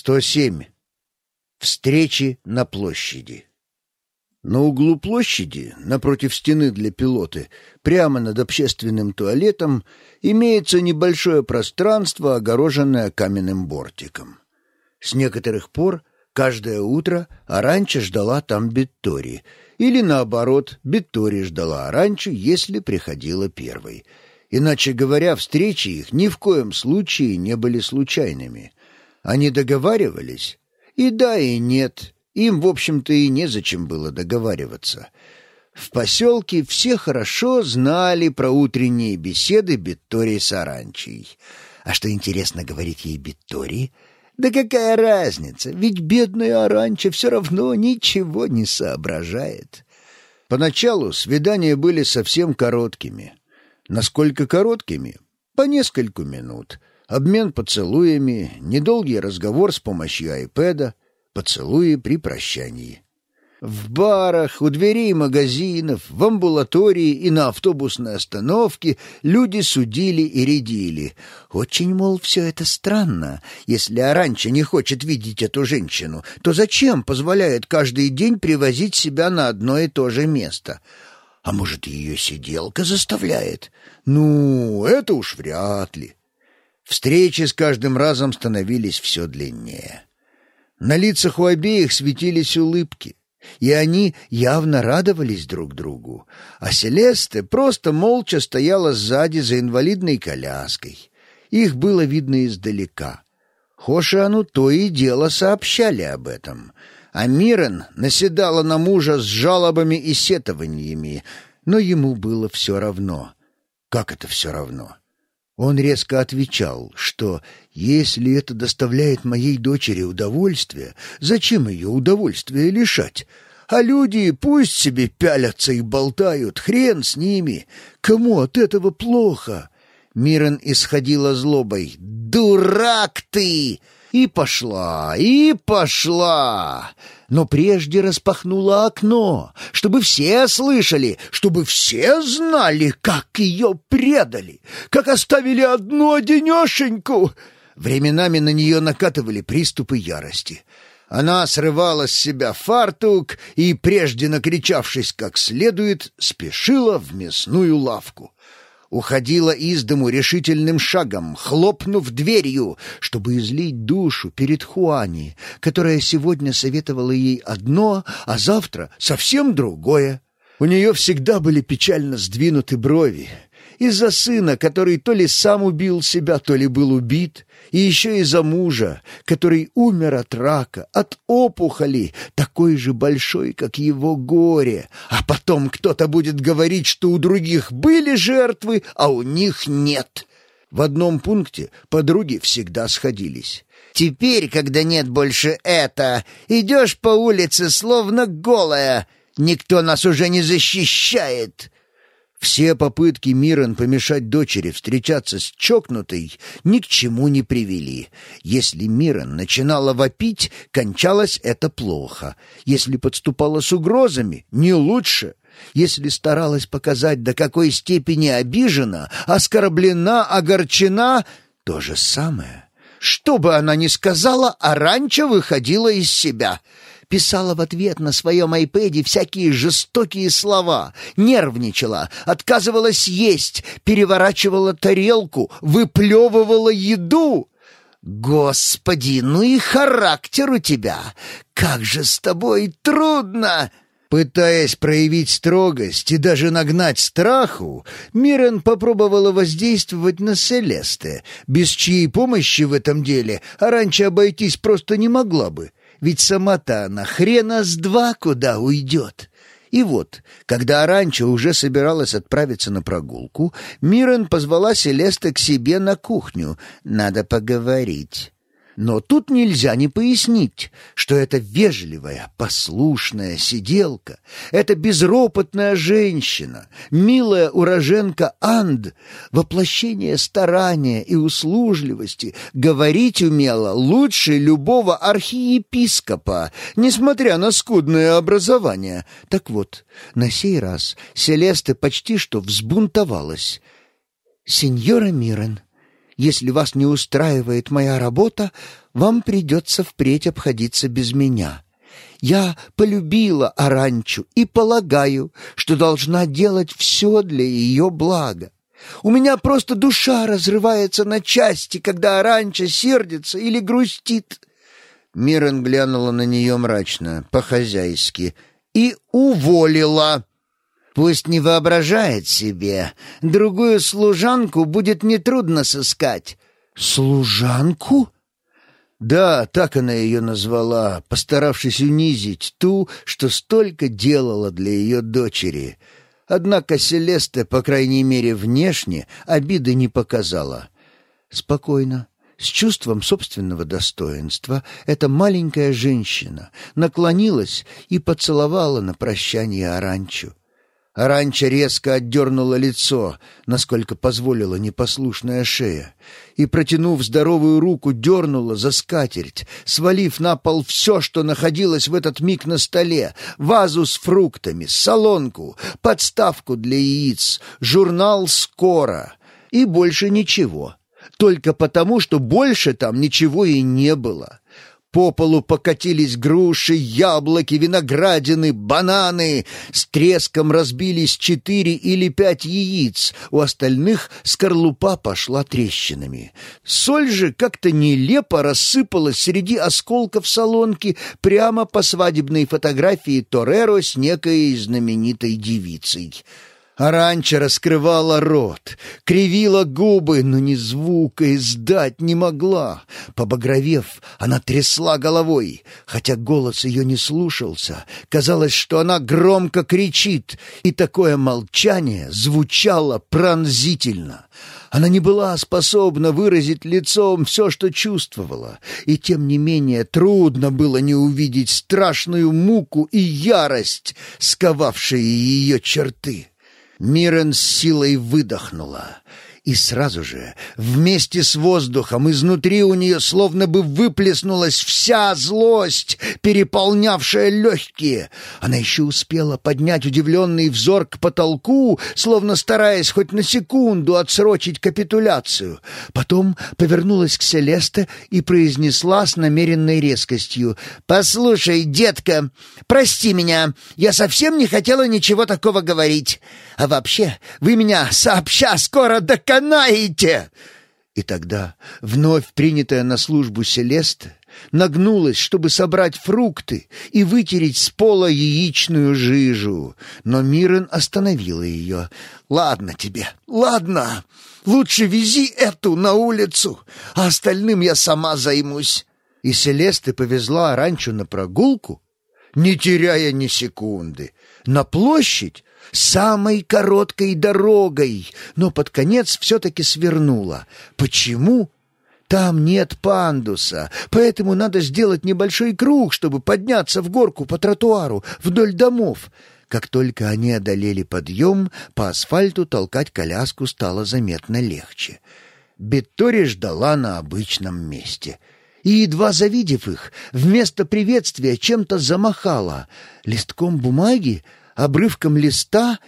107. Встречи на площади. На углу площади, напротив стены для пилоты, прямо над общественным туалетом, имеется небольшое пространство, огороженное каменным бортиком. С некоторых пор каждое утро Аранча ждала там Беттори, или наоборот, Беттори ждала Аранчу, если приходила первой. Иначе говоря, встречи их ни в коем случае не были случайными — они договаривались? И да, и нет. Им, в общем-то, и незачем было договариваться. В поселке все хорошо знали про утренние беседы Биттори с Аранчей. А что интересно говорить ей Биттори? Да какая разница, ведь бедная Аранча все равно ничего не соображает. Поначалу свидания были совсем короткими. Насколько короткими? По нескольку минут — Обмен поцелуями, недолгий разговор с помощью айпэда, поцелуи при прощании. В барах, у дверей магазинов, в амбулатории и на автобусной остановке люди судили и рядили. Очень, мол, все это странно. Если Аранча не хочет видеть эту женщину, то зачем позволяет каждый день привозить себя на одно и то же место? А может, ее сиделка заставляет? Ну, это уж вряд ли. Встречи с каждым разом становились все длиннее. На лицах у обеих светились улыбки, и они явно радовались друг другу, а Селесте просто молча стояла сзади за инвалидной коляской. Их было видно издалека. Хошиану то и дело сообщали об этом, а Мирен наседала на мужа с жалобами и сетованиями, но ему было все равно. Как это все равно? — он резко отвечал, что «если это доставляет моей дочери удовольствие, зачем ее удовольствие лишать? А люди пусть себе пялятся и болтают, хрен с ними. Кому от этого плохо?» Мирон исходила злобой. «Дурак ты!» И пошла, и пошла но прежде распахнула окно, чтобы все слышали, чтобы все знали, как ее предали, как оставили одну одинешеньку. Временами на нее накатывали приступы ярости. Она срывала с себя фартук и, прежде накричавшись как следует, спешила в мясную лавку уходила из дому решительным шагом, хлопнув дверью, чтобы излить душу перед Хуани, которая сегодня советовала ей одно, а завтра совсем другое. У нее всегда были печально сдвинуты брови, из-за сына, который то ли сам убил себя, то ли был убит, и еще из-за мужа, который умер от рака, от опухоли, такой же большой, как его горе. А потом кто-то будет говорить, что у других были жертвы, а у них нет. В одном пункте подруги всегда сходились. «Теперь, когда нет больше это, идешь по улице словно голая, никто нас уже не защищает». Все попытки Мирон помешать дочери встречаться с чокнутой ни к чему не привели. Если Мирон начинала вопить, кончалось это плохо. Если подступала с угрозами, не лучше. Если старалась показать, до какой степени обижена, оскорблена, огорчена, то же самое. Что бы она ни сказала, а раньше выходила из себя — писала в ответ на своем айпэде всякие жестокие слова, нервничала, отказывалась есть, переворачивала тарелку, выплевывала еду. «Господи, ну и характер у тебя! Как же с тобой трудно!» Пытаясь проявить строгость и даже нагнать страху, Мирен попробовала воздействовать на Селесте, без чьей помощи в этом деле, а раньше обойтись просто не могла бы ведь сама-то она хрена с два куда уйдет. И вот, когда Аранча уже собиралась отправиться на прогулку, Мирен позвала Селеста к себе на кухню. «Надо поговорить». Но тут нельзя не пояснить, что это вежливая, послушная сиделка, это безропотная женщина, милая уроженка Анд, воплощение старания и услужливости, говорить умела лучше любого архиепископа, несмотря на скудное образование. Так вот, на сей раз Селеста почти что взбунтовалась. «Сеньора Мирен», Если вас не устраивает моя работа, вам придется впредь обходиться без меня. Я полюбила Аранчу и полагаю, что должна делать все для ее блага. У меня просто душа разрывается на части, когда Аранча сердится или грустит. Мирон глянула на нее мрачно, по-хозяйски, и уволила. Пусть не воображает себе. Другую служанку будет нетрудно сыскать. Служанку? Да, так она ее назвала, постаравшись унизить ту, что столько делала для ее дочери. Однако Селеста, по крайней мере внешне, обиды не показала. Спокойно, с чувством собственного достоинства, эта маленькая женщина наклонилась и поцеловала на прощание Аранчу. Аранча резко отдернула лицо, насколько позволила непослушная шея, и, протянув здоровую руку, дернула за скатерть, свалив на пол все, что находилось в этот миг на столе, вазу с фруктами, солонку, подставку для яиц, журнал «Скоро» и больше ничего. Только потому, что больше там ничего и не было. По полу покатились груши, яблоки, виноградины, бананы. С треском разбились четыре или пять яиц. У остальных скорлупа пошла трещинами. Соль же как-то нелепо рассыпалась среди осколков солонки прямо по свадебной фотографии Тореро с некой знаменитой девицей. Аранча раскрывала рот, кривила губы, но ни звука издать не могла. Побагровев, она трясла головой, хотя голос ее не слушался. Казалось, что она громко кричит, и такое молчание звучало пронзительно. Она не была способна выразить лицом все, что чувствовала, и тем не менее трудно было не увидеть страшную муку и ярость, сковавшие ее черты. Мирен с силой выдохнула. И сразу же, вместе с воздухом, изнутри у нее словно бы выплеснулась вся злость, переполнявшая легкие. Она еще успела поднять удивленный взор к потолку, словно стараясь хоть на секунду отсрочить капитуляцию. Потом повернулась к Селесте и произнесла с намеренной резкостью. «Послушай, детка, прости меня, я совсем не хотела ничего такого говорить. А вообще, вы меня сообща скоро до канаете!» И тогда вновь принятая на службу Селеста нагнулась, чтобы собрать фрукты и вытереть с пола яичную жижу. Но Мирен остановила ее. «Ладно тебе, ладно. Лучше вези эту на улицу, а остальным я сама займусь». И Селеста повезла ранчо на прогулку, не теряя ни секунды, на площадь, самой короткой дорогой, но под конец все-таки свернула. Почему? Там нет пандуса, поэтому надо сделать небольшой круг, чтобы подняться в горку по тротуару вдоль домов. Как только они одолели подъем, по асфальту толкать коляску стало заметно легче. Беттори ждала на обычном месте — и, едва завидев их, вместо приветствия чем-то замахала. Листком бумаги обрывком листа.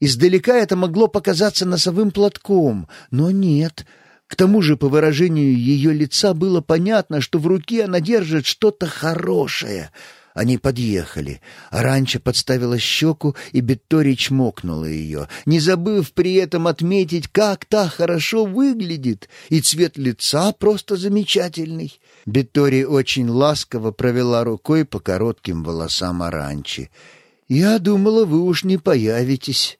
Издалека это могло показаться носовым платком, но нет. К тому же по выражению ее лица было понятно, что в руке она держит что-то хорошее. Они подъехали. Аранча подставила щеку, и Беттори чмокнула ее, не забыв при этом отметить, как та хорошо выглядит, и цвет лица просто замечательный. Беттори очень ласково провела рукой по коротким волосам Аранчи. «Я думала, вы уж не появитесь».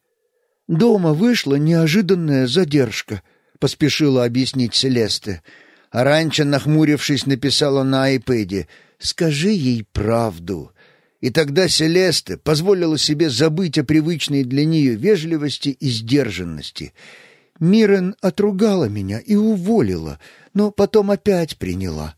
«Дома вышла неожиданная задержка», — поспешила объяснить Селесте. А раньше, нахмурившись, написала на айпэде «Скажи ей правду». И тогда Селесте позволила себе забыть о привычной для нее вежливости и сдержанности. Мирен отругала меня и уволила, но потом опять приняла.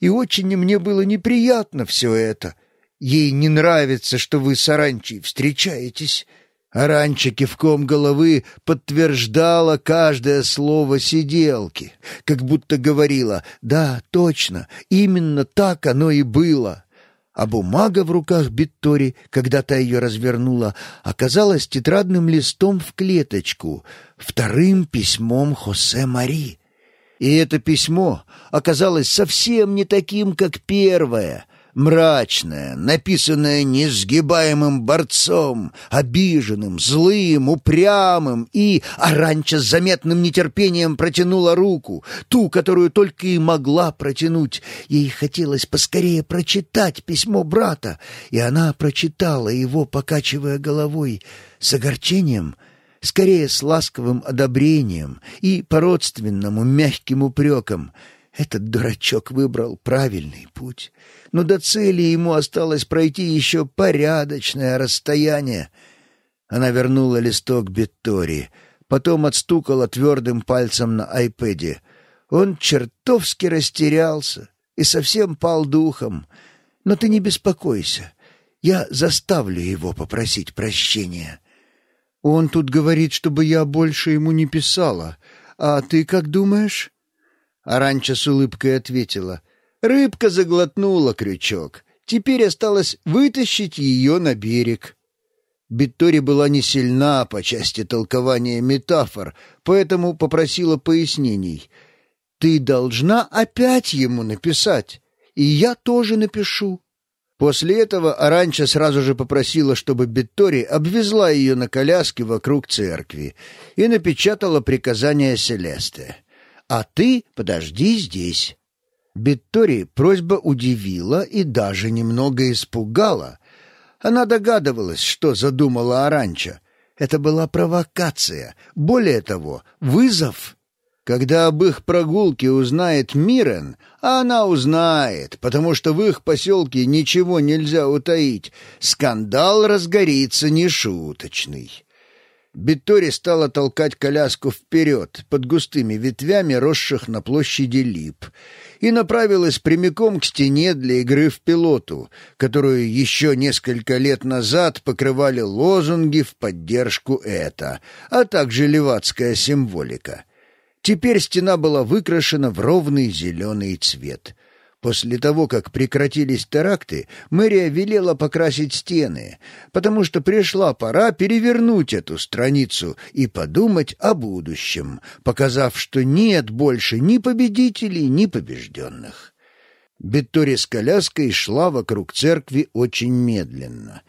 И очень мне было неприятно все это — Ей не нравится, что вы с Аранчей встречаетесь». Аранча кивком головы подтверждала каждое слово сиделки, как будто говорила «Да, точно, именно так оно и было». А бумага в руках Биттори, когда та ее развернула, оказалась тетрадным листом в клеточку, вторым письмом Хосе Мари. И это письмо оказалось совсем не таким, как первое — мрачное, написанное несгибаемым борцом, обиженным, злым, упрямым, и Аранча с заметным нетерпением протянула руку, ту, которую только и могла протянуть. Ей хотелось поскорее прочитать письмо брата, и она прочитала его, покачивая головой, с огорчением — скорее с ласковым одобрением и по-родственному мягким упреком — этот дурачок выбрал правильный путь, но до цели ему осталось пройти еще порядочное расстояние. Она вернула листок Беттори, потом отстукала твердым пальцем на айпэде. Он чертовски растерялся и совсем пал духом. Но ты не беспокойся, я заставлю его попросить прощения. Он тут говорит, чтобы я больше ему не писала. А ты как думаешь? Аранча с улыбкой ответила. Рыбка заглотнула крючок. Теперь осталось вытащить ее на берег. Биттори была не сильна по части толкования метафор, поэтому попросила пояснений. «Ты должна опять ему написать, и я тоже напишу». После этого Аранча сразу же попросила, чтобы Биттори обвезла ее на коляске вокруг церкви и напечатала приказание Селесте а ты подожди здесь». Биттори просьба удивила и даже немного испугала. Она догадывалась, что задумала Аранча. Это была провокация, более того, вызов. Когда об их прогулке узнает Мирен, а она узнает, потому что в их поселке ничего нельзя утаить, скандал разгорится нешуточный. Биттори стала толкать коляску вперед, под густыми ветвями, росших на площади лип, и направилась прямиком к стене для игры в пилоту, которую еще несколько лет назад покрывали лозунги в поддержку это, а также левацкая символика. Теперь стена была выкрашена в ровный зеленый цвет — После того, как прекратились теракты, мэрия велела покрасить стены, потому что пришла пора перевернуть эту страницу и подумать о будущем, показав, что нет больше ни победителей, ни побежденных. Беттори с коляской шла вокруг церкви очень медленно.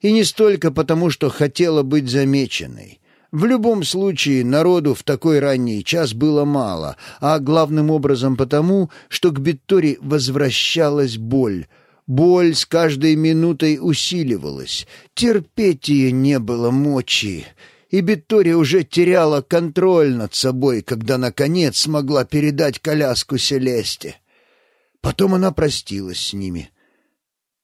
И не столько потому, что хотела быть замеченной — в любом случае, народу в такой ранний час было мало, а главным образом потому, что к Беттори возвращалась боль. Боль с каждой минутой усиливалась. Терпеть ее не было мочи. И Беттори уже теряла контроль над собой, когда, наконец, смогла передать коляску Селесте. Потом она простилась с ними —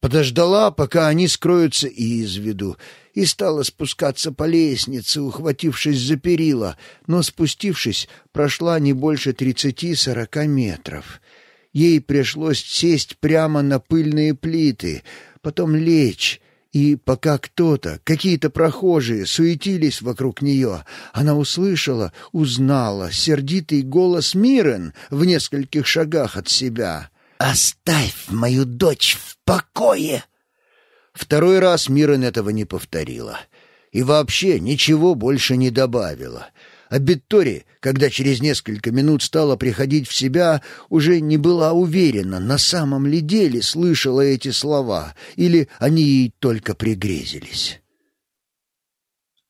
подождала, пока они скроются из виду, и стала спускаться по лестнице, ухватившись за перила, но, спустившись, прошла не больше тридцати-сорока метров. Ей пришлось сесть прямо на пыльные плиты, потом лечь, и пока кто-то, какие-то прохожие, суетились вокруг нее, она услышала, узнала сердитый голос Мирен в нескольких шагах от себя. «Оставь мою дочь в покое!» Второй раз Мирен этого не повторила. И вообще ничего больше не добавила. А Биттори, когда через несколько минут стала приходить в себя, уже не была уверена, на самом ли деле слышала эти слова, или они ей только пригрезились.